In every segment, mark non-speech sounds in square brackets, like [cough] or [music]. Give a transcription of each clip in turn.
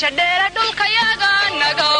kulanti wacan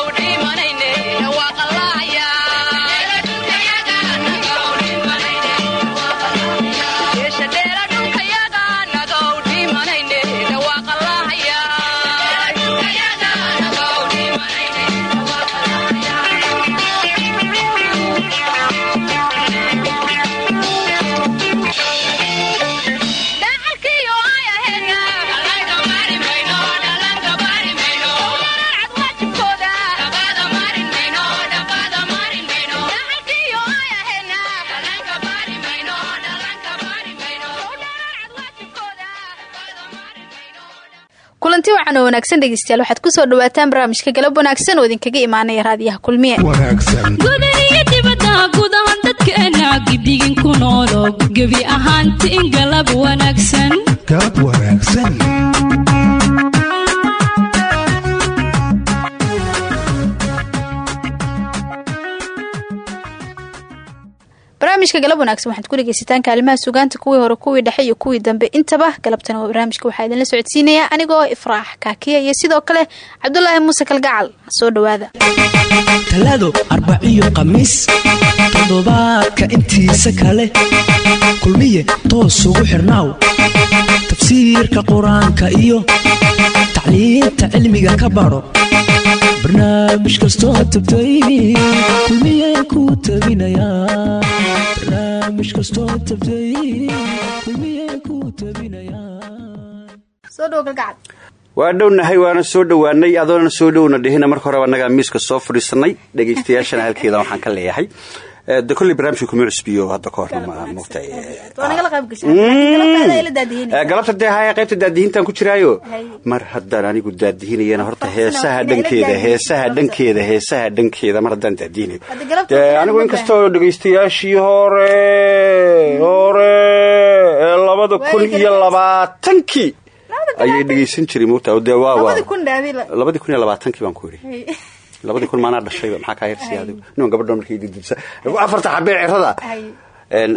oo wanaagsan dhegeystayaal. Waxaad ku soo dhawaataan barnaamijka galab wanaagsan oo idinkaga imaanaya raadiyaha kulmiye. Gudaniyo dibadda guud ahaan dadkeena gidigin ku noolo. Gebi ahaanti in galab wanaagsan barnaamijka galab wanaagsan waxaad ku dhegeysataan kaalimaha sugaanta kuwii hore kuwii dhexe iyo kuwii dambe. Intaba galabtana waa barnaamijka waxaa idinla socodsiinaya anigoo ifraax kaakiya iyo sidoo kale cabdulaahi muuse kalgacal. Soo dhawaada. Talaado arbaciyo khamiis toddobaadka intiisa kale. Kulmiye toos ugu xirnaaw tafsiirka qur'aanka iyo tacliinta cilmiga ka baro. Barnaamij kastoo tabtay kulmiye ku tabinaya waa dhownahay waana soo dhowaanay adoona soo dhowna dhihina marka horeba annagaa miiska soo fadhiisanay dhegaystayaashana halkeeda waxaan ka leeyahay de kolley barnaamijka kuma cusbiyo hadda ka horna mogtay galabta dee haya qaybta daadihintaan ku jiraayo. Mar haddaan anigu daadihinayana horta heesaha dhankeeda heesaha dhankeeda heesaha dhankeeda mar haddaan daadihinayo. De anigu inkastoo dhegaystayaashii hore hore ee labada kun iyo labaatankii ayay dhegaysan jiray mogta de labadii kun iyo labaatankii baan ku yidhi [laughs] labadii kun maanaa dhashayba maxaa kaa hirsiya adigu? Niman gabadho markay didibsa afarta xabee cirada.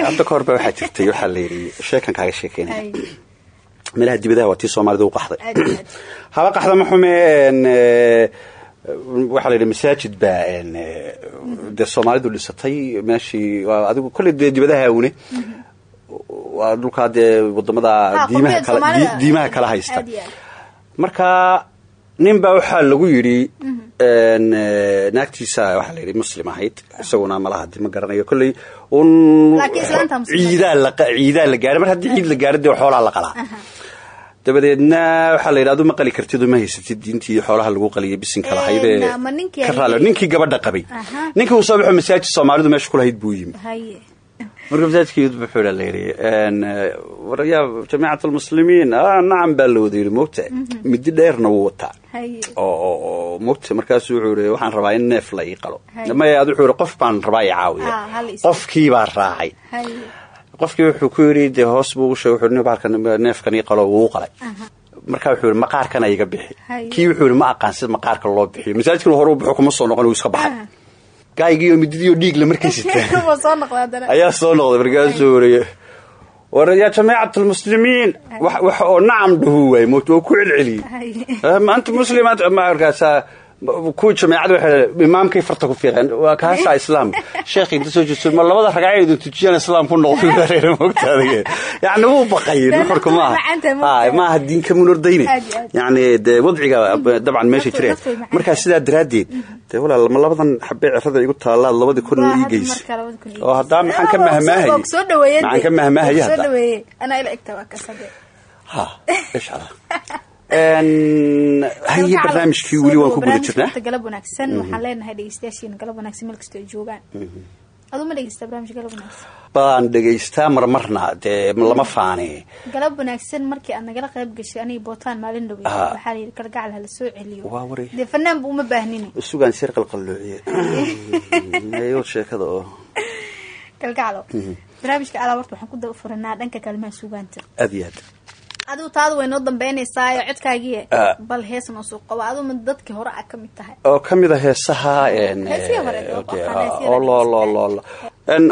Hadda ka hor ba waxaa jirtay waxaa la yidhi sheekan kaaga sheekeynaya meelaha dibadaha waa tii soomaalida u qaxday. Haba qaxda ma xume waxaa la yidhi masaajid baa dee soomaalidu dhisatay. Meeshii adigu kolley dee dibadaha une waa dhulkaa dee waddamada diimaha kala haysta marka nin baa waxaa lagu yidhi naagtiisa waxaa la yidhi muslim ahayd isaguna malaha di ma garanayo kolley un ciidaa la gaadhay. Mar haddii ciid la gaadho dee xoolaa la qalaa. Dabadeedna waxaa la yidhi adu ma qali kartid uma haysatid diintii xoolaha lagu qaliyay bisinka lahaydee ka ninkii gabadha qabay. Ninkii uu soo baxo masaajid soomaalidu meesha ku lahayd buu yimi marka masaajidkii wuxuu la yidhi waryaa jamiicat almuslimiin nacam baa la wada yidhi moogta midi dheerna wuu wataa oo moogta markaasu wuxuu yidhi waxaan rabaa in neef la ii qalo maya ad wuxuu yidhi qof baan rabaa i caawiya qofkii baa raacay qofkii wuxuu ku yidhi dee hoos buu u sheegay wuxuu baalka neefkan ii qalo wuu qalay markaa wuxuu yidhi maqaarkana iga bixi kii wuxuu yidhi ma aqaan sida maqaarka loo bixiyo masaajidkana hore u baxo kuma soo noqon wuu iska baxay gaayigiiyo mididiyo dhiigla markay sitaan ayaa soo noqday markaasuu wariye war yaa jamiicat almuslimiin wax oo nacam dhahu waay moot waa ku celceliyey anta muslimaat markaasaa kuwa jamiicada waxay imaamkay farta ku fiiqeen. Waa kaasaa islaam. Sheekhi inta soo jeesto ma labada ragcadeedu tujiyaan islaam ku noqday moogtaada yani wuu baqay nuxurka maaha maaha diinka munordayne yani dee wadciga dabcan meesha jireen. markaa sidaa daraaddeed dee walaal ma labadan xabee cirada igu taallaad labadii kun ii geysa oo haddaa maxaan ka mahmaahaya maxaan ka mahmaahaya hadda [laughs] haye barnaamijkii weli waan ku guda jirnaa galab wanaagsan waxaan leenahay dhegeystayaashiina galab wanaagsan meel kastoo ay joogaan aduu ma dhegeysta barnamijka galab wanaagsan baan dhegaystaa marmarna dee lama faane galab wanaagsan markii aad nagala qayb gashay aniga bootaan maalin dhawey waxaa la yidhi kalgacal hala soo celiyo waa waray dee fanaanba uma baahnini sugaan sir qalqalloociye ayo sheekada oo kalgacalo barnaamijka alaa warta waxaan ku daba furanaa dhanka kaalmaha sugaanta aad iyo aad adigu taadu way noo dambeynaysaao codkaagiie bal hees noo soo qabo. Aduma dadkii hore a ka mid tahay. Oo ka mid a heesaha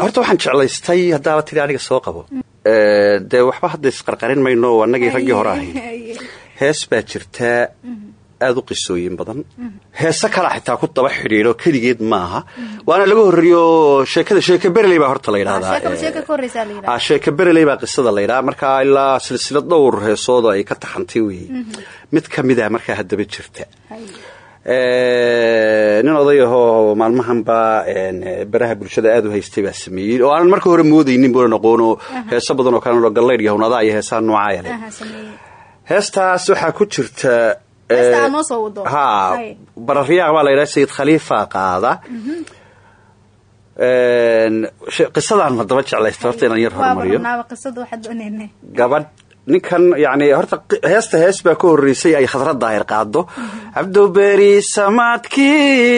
horta waxaan jeclaystay haddaaba tiri aniga soo qabo. Dee waxba hadda isqarqarin mayno annagii raggii hore ahayd. [laughs] Hees baa jirtaa aada u qisooyin badan. Heese kala xitaa ku daba xidhiidho keligeed maaha. Waana laga horreeyo sheekada sheeka bereley baa horta la yidhahdaa sheeka bereley baa qisada la yidhaha markaa ilaa silsilad dhowr heesoodo ay ka taxantay weeye mid ka mida markaa haddaba jirta nin oday ahoo maalmahanba baraha bulshada aada u haystay baa sameeyey. Oo aanan marka hore moodaynin buunan aqoono heeso badan oo kale gallaydh iyo hawnadaa iyo heesaha noocaaya leh heestaas waxaa ku jirta ha bararyaaq baa la yidhaha sayid khaliifa qaada qisadaan haddaba jeclaysta horta inaan yar horumariyo gabadh ninkan yani horta heesta hees baa ka horreysay ay khadrad daahir qaado cabduberi samaadkii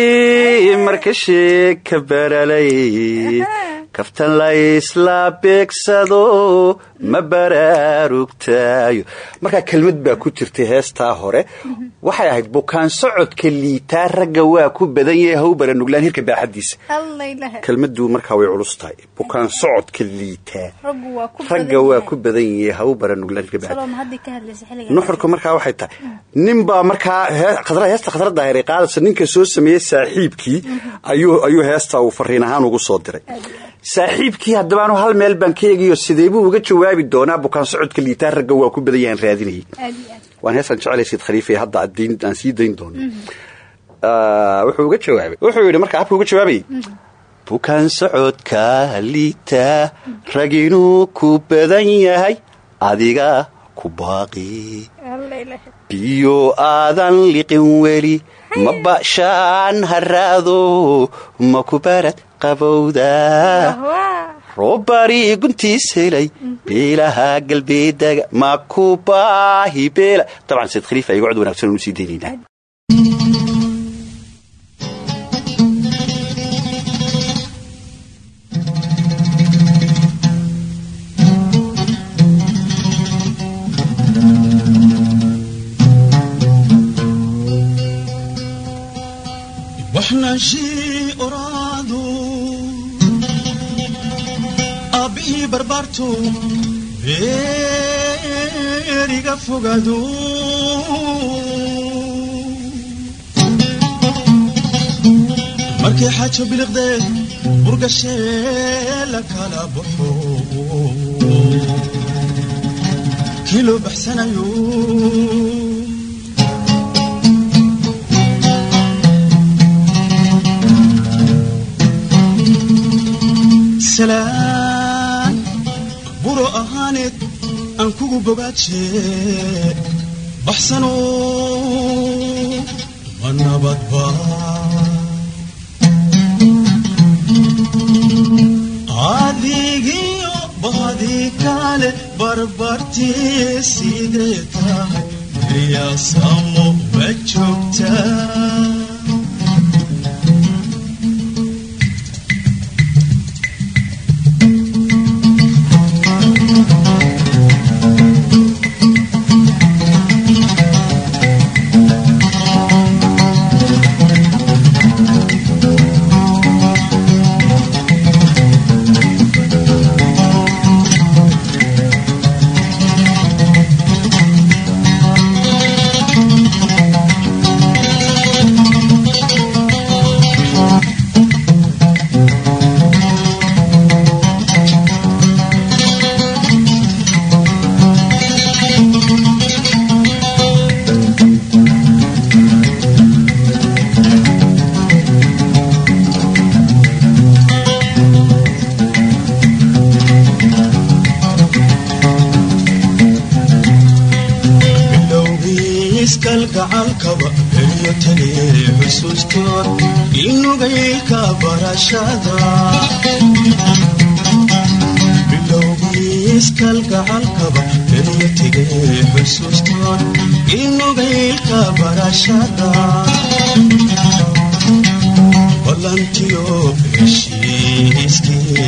marka sheeka baralay. [laughs] Kaftan la isla beegsado ma baraarugtaayo. Markaa kelmad baa ku jirtay heestaa hore. Waxay ahayd bukaan socodka liitaa ragga waa ku badan yahay haw baranuglaan hirka baaxadiisa kelmadu markaa way culus tahay. Bukaan socodka liitaa ragga waa ku badan yahay haw baranuglaan hirka baaxadiisa nuxurka markaa waxay tahay ninbaa markaa heesta khadrada heeray qaadaysa ninka soo sameeyey saaxiibkii ayuu heesta uu fariin ahaan ugu soo diray. Saaxiibkii haddabaanu hal meel baan ka eegayo sidee buu uga jawaabi doonaa bukaan socodka liitaa ragga waa ku badan yahaan raadinayay. Waan heesaan jeclay sayid khaliifa hadda aan sii dayn doono. Wuxuu uga jawaabay. Wuxuu yidhi markaa habka uga jawaabayay bukaan socodka liitaa rag inuu ku badan yahay adiga ku baaqi. Biyo aadan liqin weli ma ba'shaan haraado ma ku barad qabowda. Roobari guntiis helay beelaha galbeedaga ma ku baahi beela. Dabcan sayid khaliifa iga cod wanagsan anu sii daynaynaa aabihii barbaartu beeriga fogadu markii xaajo biliqdeed burgashee la kala baxo kii loo baxsanayo buro ahaaneed aan kugu bogaaje baxsano ma nabadba adigiyo bahadii kale barbartii sidee tahay riyaasamo ma joogtaa ballantiyo heshiiskii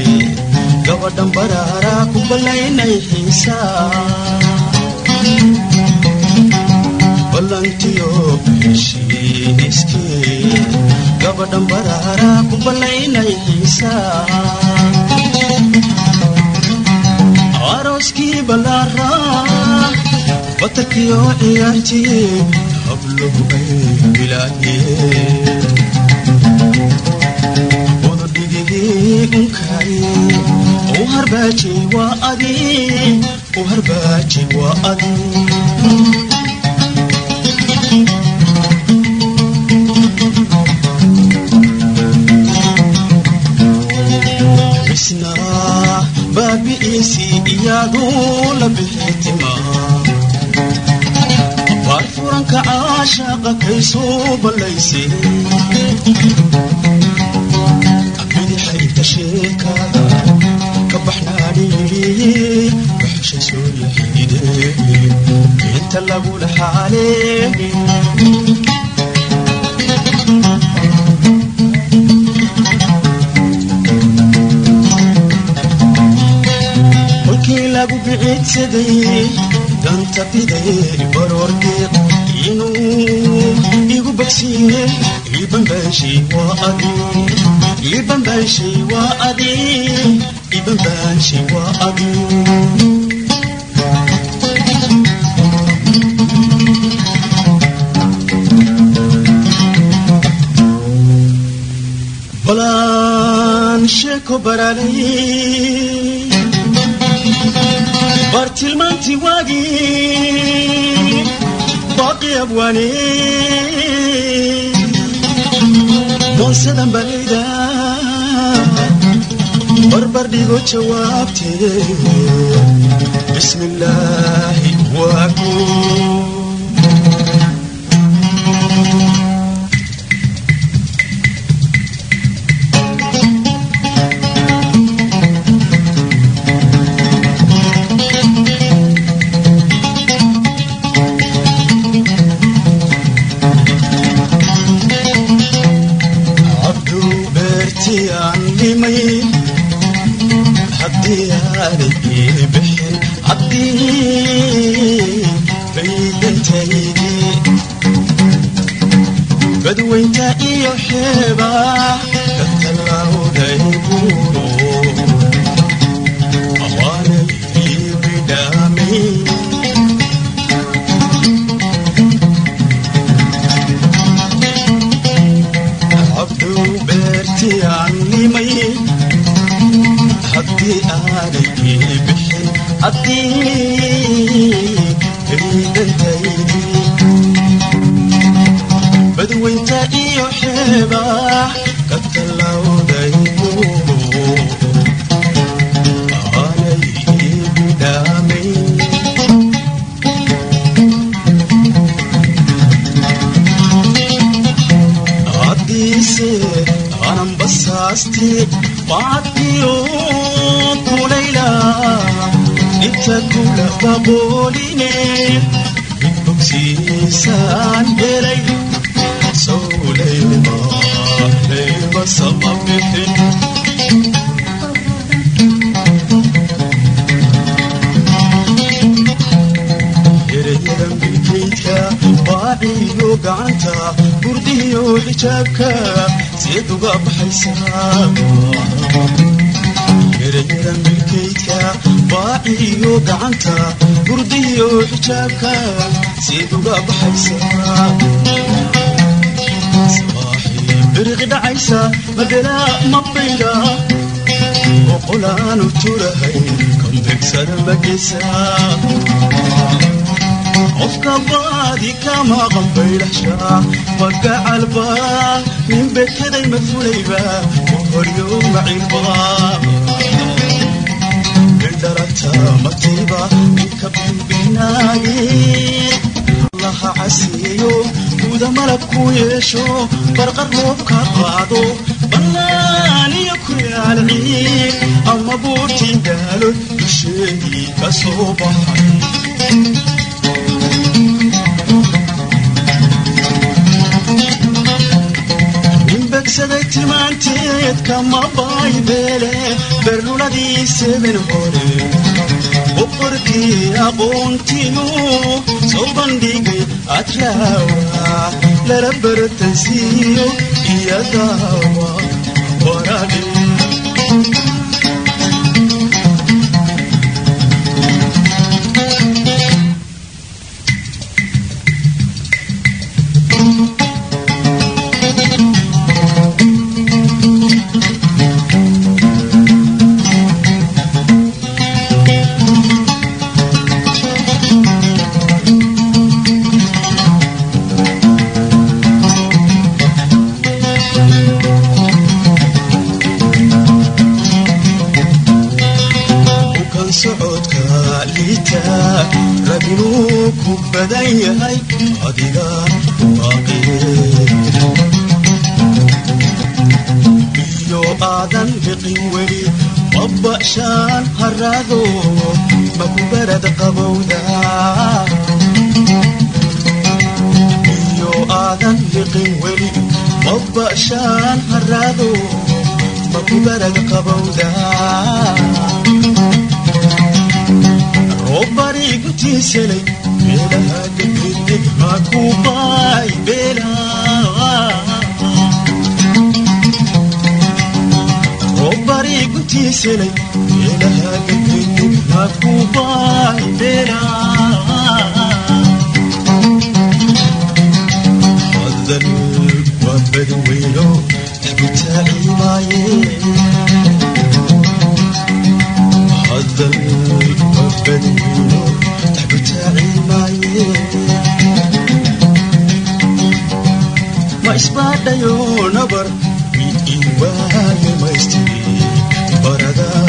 gabadhan baraaraa ku ballaynay xiisaa ballantiyo heshiiskii gabadhan baraaraa ku ballaynay xiisaa arooskii ballaaraa batarkiyo ciyaartii kulluhubay bilaaye ududhigigigunkay u harbaaji waa baar furanka caashaaqa kaysoo ballayse bidixaynta sheekada ka baxnaadhiidhi baxasha soo yaxiide inta lagula xaaleeye kolkii lagu biciidsaday danta biday baroordeeq inuu igu bogsiiye balaan sheeko baraalay bar tilmaantii waagii baaqi abwaane moonsadan balayda barbar dhigo jawaabtee bismi illaahi waaku ಕೇಳ bogsiisaan helay sowlayma layma sama bixin erayadan bilkaydka baaciyo gacanta burdiyo xijaabka seed uga baxaysaa erayadan bilkaydka baaciyo gacanta burdiyo xijaabka seed uga baxaysaa sabaaxii biriqi dhacaysa madelaa mabayda oqolaanu turahay kambegsada mageysaa qofka baadi kama qambaydhashaa magacalba nin bekeday mafulayba horyo macilba bidharata matiiba ninka bimbinaage allaha casiiyo guuda malab ku yeesho barqar roob ka qaado bannaaniyo ku yaal ciid ama buurtii daalo dusheedii ka soo baxay inbegsaday tilmaanteed kama baybeele berluladii seben hore boqorkii aqoontiyu soo bandhigay adraawa lala baratansiiyo iyo daawa waradhe biqin weli mabba'shaan haraado makubarad qabowda iyo aadan biqin weli mabba'shaan haraado makubarad qabowda roobariigutiiselay beelaha degdeg makubaay beelaa isbaadhayo nabar waaye maystiri barada adisoo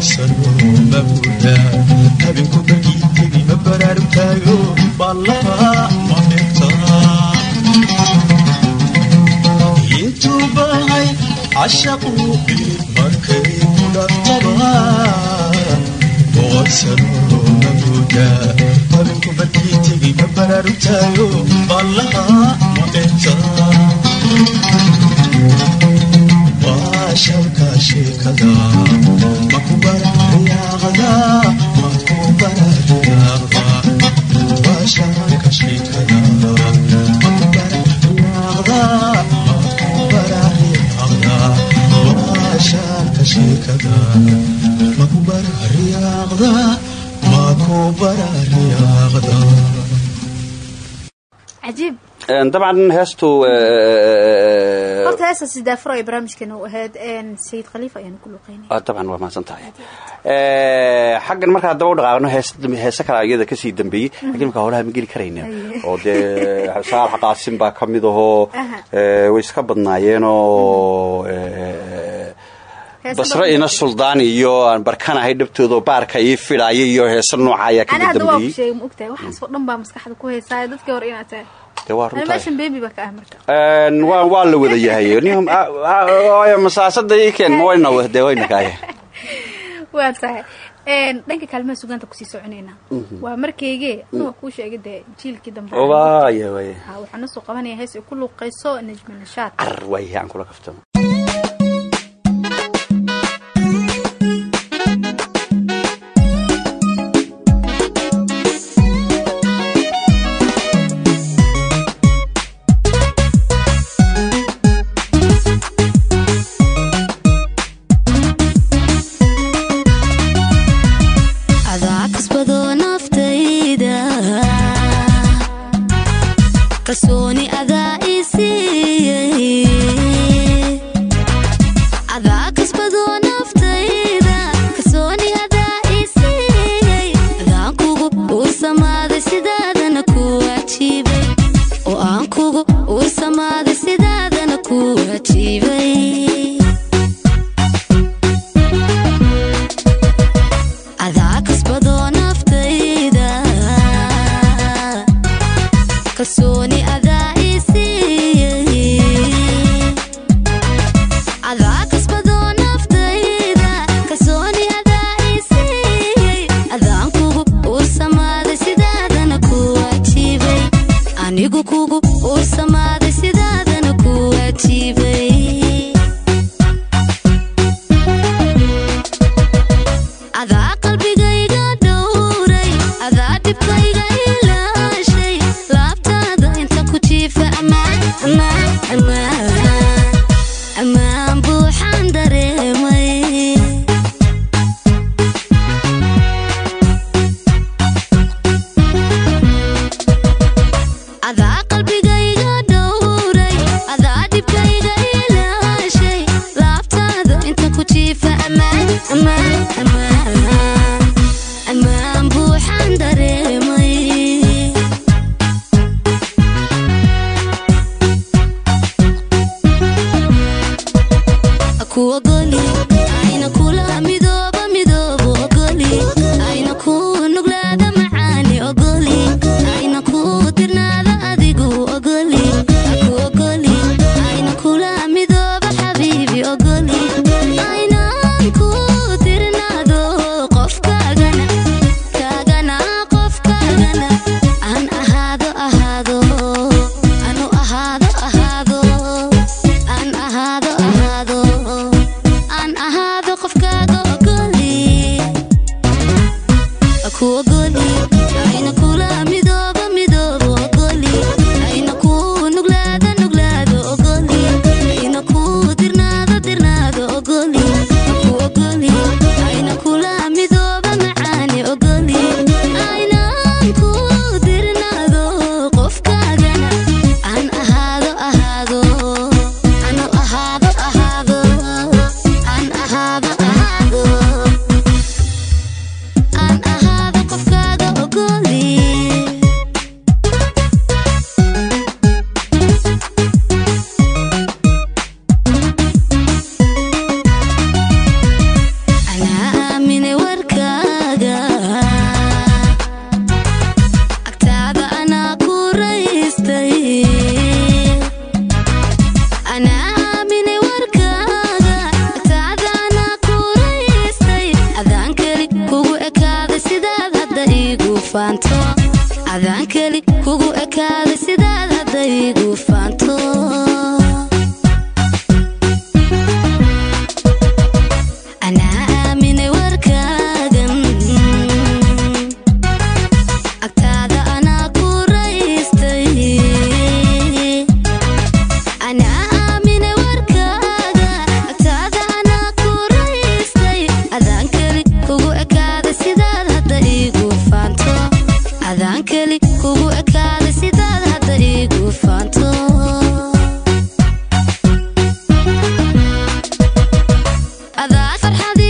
waxaa budulka geeyada jireeda loogu baxshaa habka badiso waxaa budulka geeyada jireeda loogu baxshaa habka badiso ragna ballan furnaageed kolle kama baxsanaye saaxiib bureeqadi bilaydsow aragtaa bilaydsow aragtaa ragna ballan furnaageed kolley kama baxsanaye saaxiib bureeqadi bilaydsow aragtaa bilaydsow aragtaa intuu baahay cashaquu helin markay ku dhaftaba oosanoma buda habinku barkii tegi ma baraarugtaayo ballaha ma dhigtaa intuu baahay cashaquu helin markay ku dhaftaba oosanoma buda habinku barkii tegi ma baraarugtaayo ballaha ma dhigtaa waa shalka sheekada makubara riyaaqda makubara riyaaqda waa shalka sheekada makubara riyaaqda makubara riyaaqda waa shalka sheekada makubara riyaaqda makubara riyaaqda cajiib dabcan heestu horta heestaasi daafuro ay barnaamijkeena u ahayd sayid khaliifa ayaanu ku luqeynay. Dabcan waa mahadsan tahay. Xaggan markaa daba u dhaqaaqno hees heese kale iyada ka sii dambeeyey. Lakiin markaa holaha ma geli karayna. [laughs] Oo dee saalax qaasim baa ka mid ahoo way iska badnaayeen oo basre ina suldaan iyo aan barkanahay dhabtooda baarka ii fidhaaya iyo heese nooca ayaa ku dambeeyey waa ah waa la wada yahay. Nin [laughs] masaasada ii keen [laughs] waa tahay dhanka kaalmaha sugaanta ku sii soconaynaa waa markaygee anuu kuu sheegay dee jiilkii dambe waaya waaya Ha, waxaan u soo qabanaya hees ay ku luuqayso najmi nashaad car waaya aan kula kaftamo oo aan adaa farxadii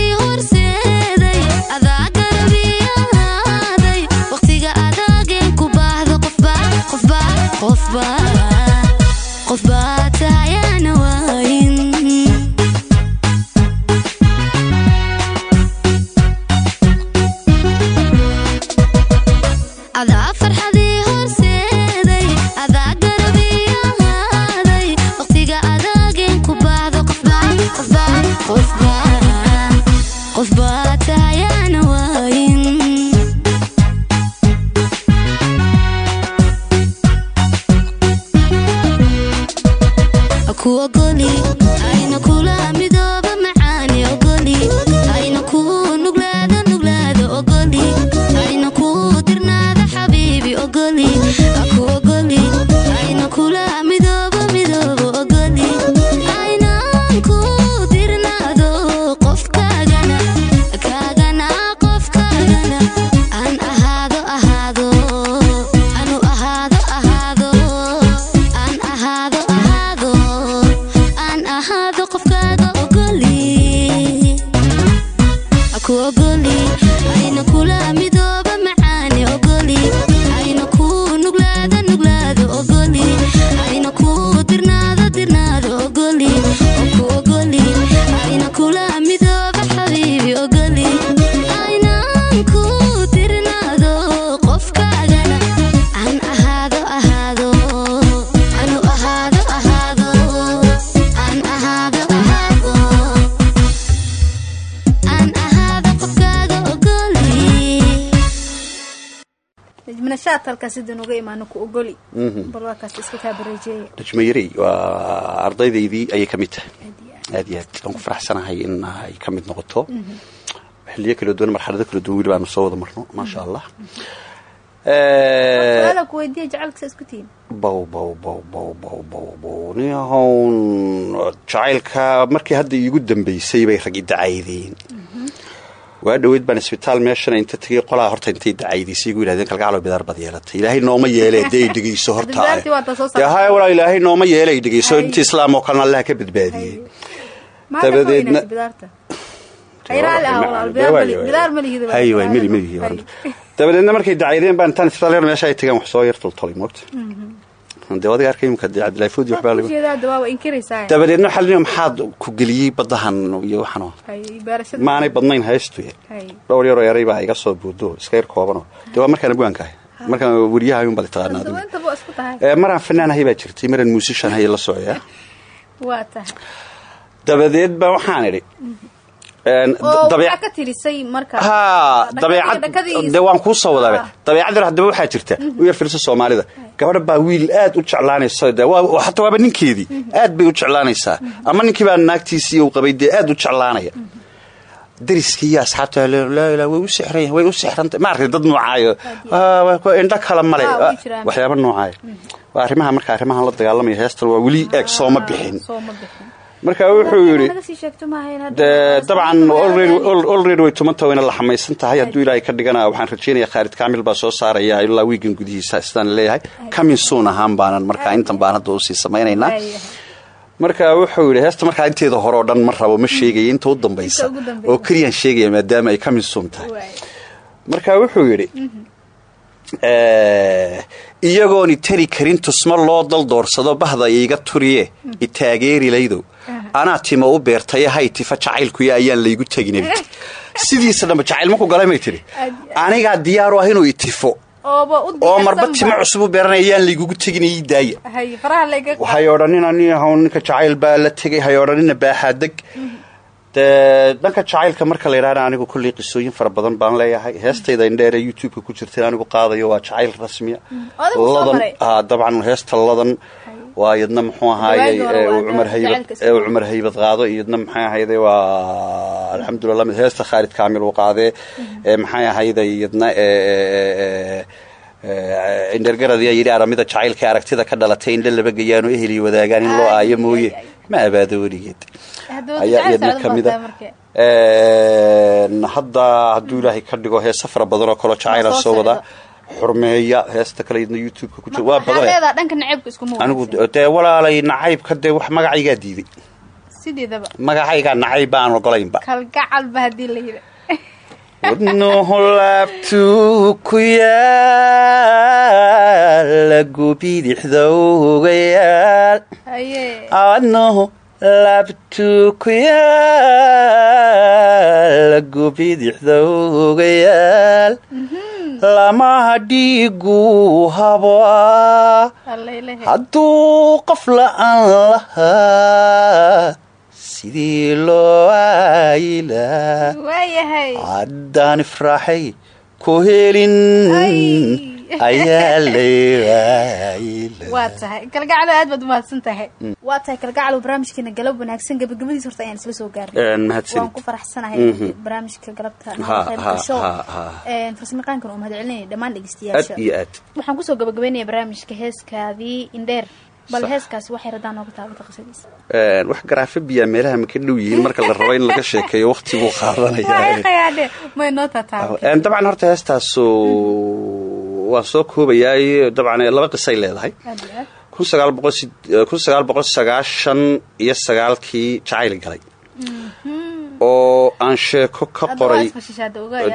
ku ogoli bal waa ardaydaydii ayay ka mid tahay. Aad iyo aad. Waan ku faraxsanahay in ay ka mid noqoto. Xilliyo kala duwan marxalado kala duwan weli baanu soo wada marno maasha allah su'aala ku weydiiya jacaylkasa isku tihiin bow bow bow bow bow bow bow. Nin ahown jacaylka markii hadda iigu dambaysay bay rag i dacaydeen waa dhaweyd baan isbitaal meeshana inta tegay qolaa horta intay dacaydaysay igu yidhahdeen kalgacalo bidaar baad yeelatay. Ilaahay nooma yeele dee dhegeyso horta haya walaa ilaahay nooma yeele ay dhegeyso inta islaam oo kalena allaha ka badbaadiyey. Dabadeedna- ah dabadeedna markay dacaydeen baan intaan isbitaal meesha ay tageen wax soo yar toltolay moogta dabadeedna la maxaad ku geliyey baddahan iyo maanay badnayn haystu hay dhowr yaroo eray baa iga soo buudo iska yar koobanoo. Dee waa markaan abwaanka ahay markaan weriyaha ayuun baa taqaanaa Ee, maraan fanaan ahay baa jirtay maraan muusishan hay la socya [laughs] waa tahay. Dabadeed baa waxaan idhi dee waan kuu soo wadaabe Ah. dabeecad yar haddaba waxaa jirta u yar filisa soomaalida. Gabadha baa wiil aad u jeclaanaysa. Xataa waaba ninkeedii. Aad bay u jeclaanaysaa. Ama ninkii baa naagtiisii uu qabay dee aad u jeclaanaya. Dariskii iyo asxaabta way u sixran way u sixranta. Maaragtay dad noocaayo Ah, indho kale male Ah, waxyaaba noocaayo waa arrimaha marka arrimahan la dagaalamaya heestan waa weli eeg bixin. sooma bixin marka wuxuu yidhi dee dabcan already way tumanta wayna la xamaysan tahay hadduu ilaahay ka dhigana waxaan rajaynayaa khaalid kaamil baa soo saaraya ilaa wiigan gudihiisa sidaan leeyahay. Coming soon ahaan baanan markaa intan baan hadda u sii samaynaynaa. Marka wuxuu yidhi heesta markaa inteeda hore oo dhan ma rabo ma sheegaya inta u dambaysa. oo keliyaan sheegaya maadaama ay coming soon tahay. Marka wuxuu yidhi eh, iyagoon itari karin tusma loo dal doorsado bahda iiga turiye itaageerilaydow anaa tima u beertaye hay tifa jacaylkuya ayaan laygu tegina [laughs] sidiisa dhanba jacayl maku galay may tidhi. Anigaa diyaaru ah inuu itifo oo marba timo cusub u beeranaya ayaan laygugu tegin ii daaya. Hay odhanina ni ahawn ninka jacayl baa la tegay. Hay odhanina baaxaadeg dee dhanka jacaylka marka la yidhahna anigu kolley qisooyin fara badan baan leeyahay. Heestayda indheere youtube-ka ku jirtay anigu qaadayo waa jacayl rasmiya. Ladan maray? aa dabcan heesta ladan waa iyadna muxuu ahaayey ee cumar haybad ee uu cumar haybad qaado iyadna maxay ahayde waa alxamdulillah mid heesta khaalid kaamil uu qaadee. Ee maxay ahayde iyadna ee ee ee indhergarad ayaa yidhi aramida jacaylka aragtida ka dhalatay indhe laba gayaano eheli wadaagaan in loo Ay, aayo ay, mooye. Ma abaado weligeed ayaa iyadna socdo ka baa mida tahay markee. hadda hadduu ilaahay ka dhigo heesa fara badan oo kaloo jacayla soo soo wada socda. xurmeeya heesta kale iyadna youtube-ka ku waa badan dee walaalay nacaybka dee wax magacaygaa diiday magacaygaa nacayb baan ogolaynba wadnuhu laabtuu ku yaalla gubidixda uga yaal haye wadnuhu laabtuu ku yaalla gubidixda uga yaal lamaha dhiigu habaa hadduu qof la'aan lahaa sidii loo aayilaa haddaan ifraaxay ku helin waa tahay kalgacalo aad baad umahadsan tahay waa tahay kalgacalo barnaamijkeena galab wanaagsan gabagabadiis horta ayaan isla soo gaarnay waan ku faraxsanahay barnaamijka galabta ha. farsamaqaankan oo mahad celinaya dhammaan dhegeystayaasha waxaan ku soo gabagabeynaya barnaamijka heeskaadii indheer bal heeskaasi waxay radaan nooga taabata qisadiisa wax garaafa biyaa meelaha ma ka dhow yihiin marka la rabo in laga sheekeeyo waqti buu qaadanaya dabcan horta heestaasu waan soo koobayaay dabcan laba qisay leedahay. Kun sagaal boqol sagaashan iyo sagaalkii jacayl galay. Oo aan sheeko ka waa qoray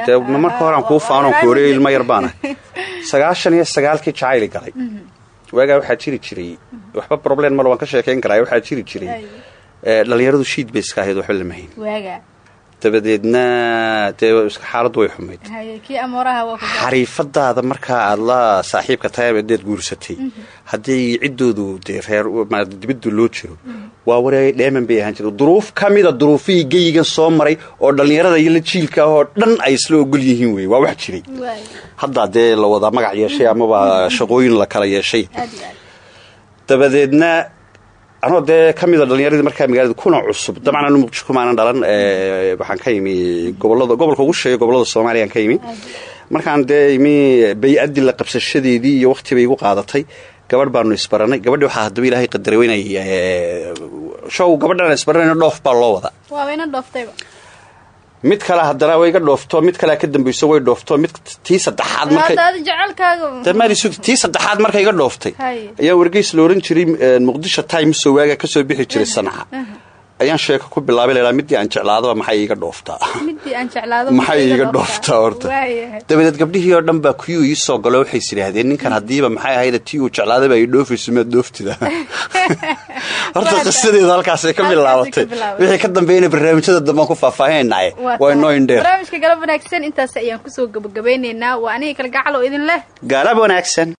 dee marka hore aan kuu faano Waa- koorey ilmo yar baana. [laughs] Sagaashan iyo sagaalkii jacayl galay. Waagaa waxaa jiri jiray waxba problem malo waan ka sheekayn karaa waxaa jiri jiray dhallinyaradu shiid bay iska ahayd waxba lama hayn dabadeedna dee iska xaaladdu way xumayd. Xariifadaada markaa aad la saaxiibka tahay adeed guursatay. Haddii ciddoodu dee reer ma- dibadda loo jiro waa wareegay dheeman bay ahaan jira duruuf ka mida duruufihii geyigan soo maray oo dhallinyarada iyo la jiilka ah oo dhan ay isla ogol yihiin wey waa wax jiray. Haddaa dee la wada magac yeeshay amaba shaqooyin la kala yeeshay. Dabadeedna anoo dee ka mida dhallinyaradii markaa magaalada kuna cusub dabcan anu muqdisho kumaanan dhalan waxaan ka imi gobollada gobolka ugu sheeya gobollada soomaaliyaan ka imi markaan dee imi bay-addii la qabsashadeedii iyo waqti bay igu qaadatay. Gabadh baanu isbaranay. Gabadhii waxaa haddaba ilaahay qadaray ee, show gabadhaan isbaranayno dhoof baa loo wada mid kale haddana way iga dhoofto mid kalea ka dambayso way dhoofto mid tii saddexaad markay hadda adi jecelkaaga damarisug tii saddexaad markay iga dhooftay. Ayaa wargeys la jiray eh, muqdisho times oo waagaa ka soo bixi jiray sanaca ayaan sheeko ku bilaabay lahaa midii aan jeclaadaba maxay iiga dhooftaa [laughs] maxay iiga dhooftaa horta? Dabadeed gabdhihii oo dhan baa kuyuu ii soo galo waxay is idhaahdeen ninkan haddiiba maxay ahayda tii uu jeclaadaba [laughs] ay dhoofayso maad dhooftida? Horta qisadeedu halkaasay ka bilaabatay. wixii ka dambeeyana barnaamijyada dambe aan ku faahfaahinaynaye Waa inoo indheer barnaamijka galab wanaagsan intaas ayaan ku soo gabagabeyneynaa waa aniga kalgacal oo idin leh. Gaalab wanaagsan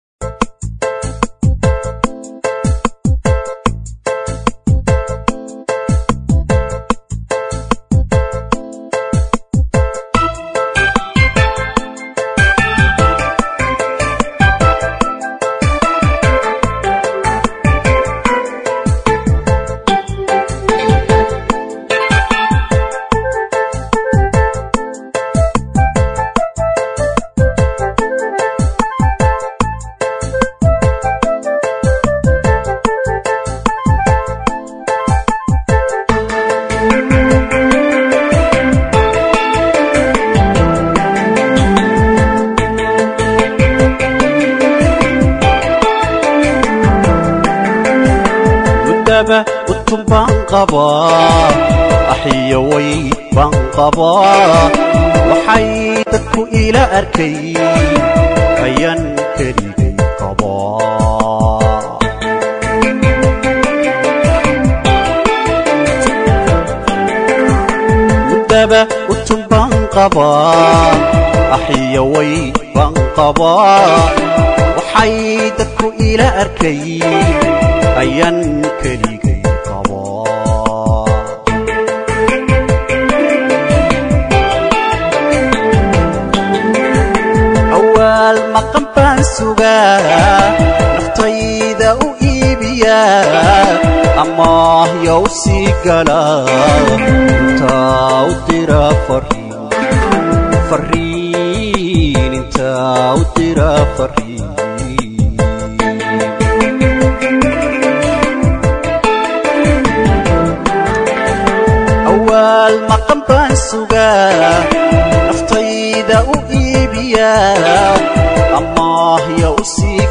utun baan qabaa axiyo way baan qabaa waxay dadku ila arkay ayaan keligay qabaa muddaba utun baan qabaa axiyo way baan qabaa waxay dadku ila arkay ayaan keligay awaal maqan baan sugaa naftayda u iibiyaa amaah yow sii galaa intaa u dira fariin intaa u dira awaal maqan baan sugaa naftayda u iibiyaa amaahya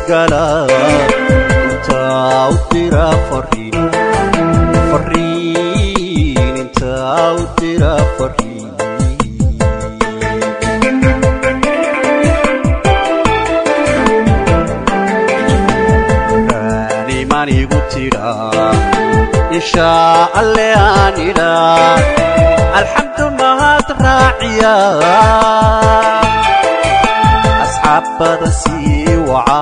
u sii galaa. Intaa u dira fariin fariin intaa u dira fariin raaniman igu tidhaa inshaa alle aan idhaa alxamdu mahad raaciya. Asxaabbada sii waca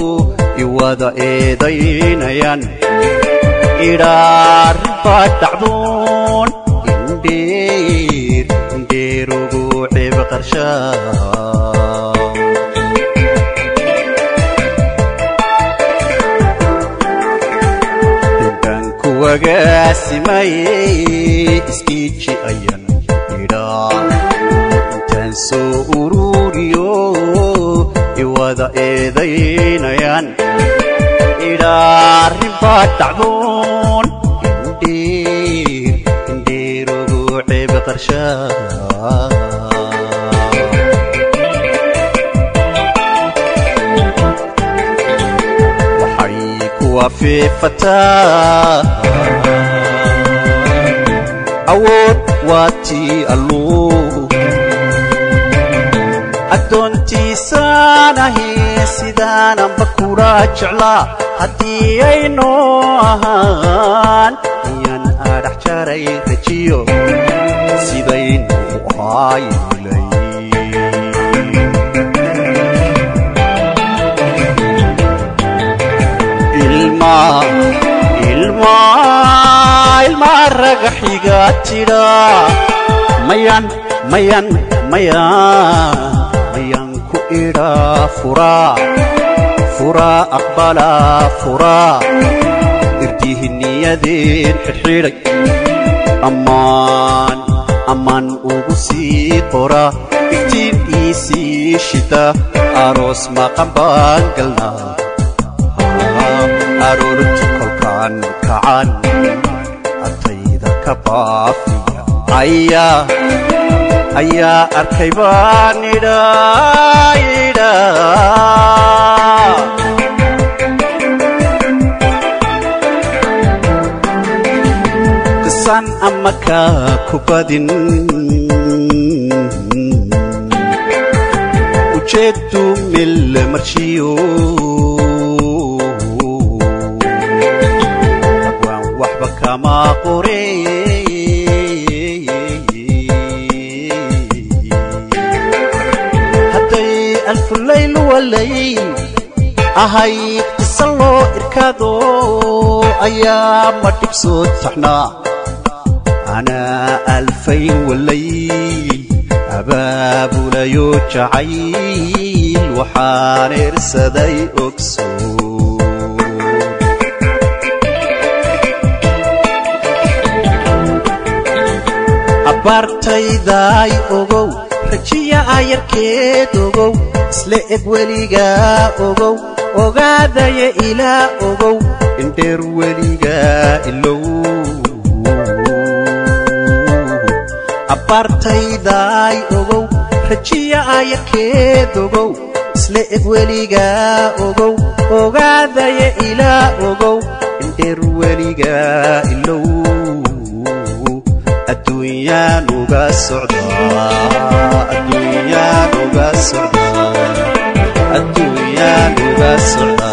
iwada eedaynayaan idhaaribaa dhacdoon indheer indheerugu ceeb qarshaa dinkan kuwagaasimay iskiiji ayaan idhaa soo ururiyo iwada eedaynayaan idhaaribaa dhacdoon indheer indheerugu ceeb qarshaa waxay kuwa feefataa awood waa tii alluu addoontiisaan ahi sidaananba kula jeclaa haddii aynoo ahaan ayaan adhax jaray rajiyo sidaynu aayilay ilma ilma ragaxiga tidha mayan mayan mayan ku idha furaa furaa aqbalaa furaa irdihiniyadeen xidhxidhay ammaan ammaan ugu sii qora. Iftiin ii sii shida aroos maqan baan galnaa aroorti kolkaan kacan adtayda ka baafiya. Ayaa ayaa arkay baan qisan ama kaa ku badin mil marshiyo abwaan waxba kama qore ahayd qisa loo irkaado ayaa ma dhibsoo taxnaa anaa alfayn walayl abaabulayo jacayl waxaan irsaday ogsoon abbaartaydaay ogow rajiya ayarkeed ogow isla eg weligaa ogow ogaadaya ilaa ogow. Indheer weligaa ilow. Abbaartaydaay ogow rajiya ayarkeed ogow. Isla eg weligaa ogow ogaadaya ilaa ogow. Indheer weligaa ilow. Adduunyaan uga socdaa adduunyaa uga socda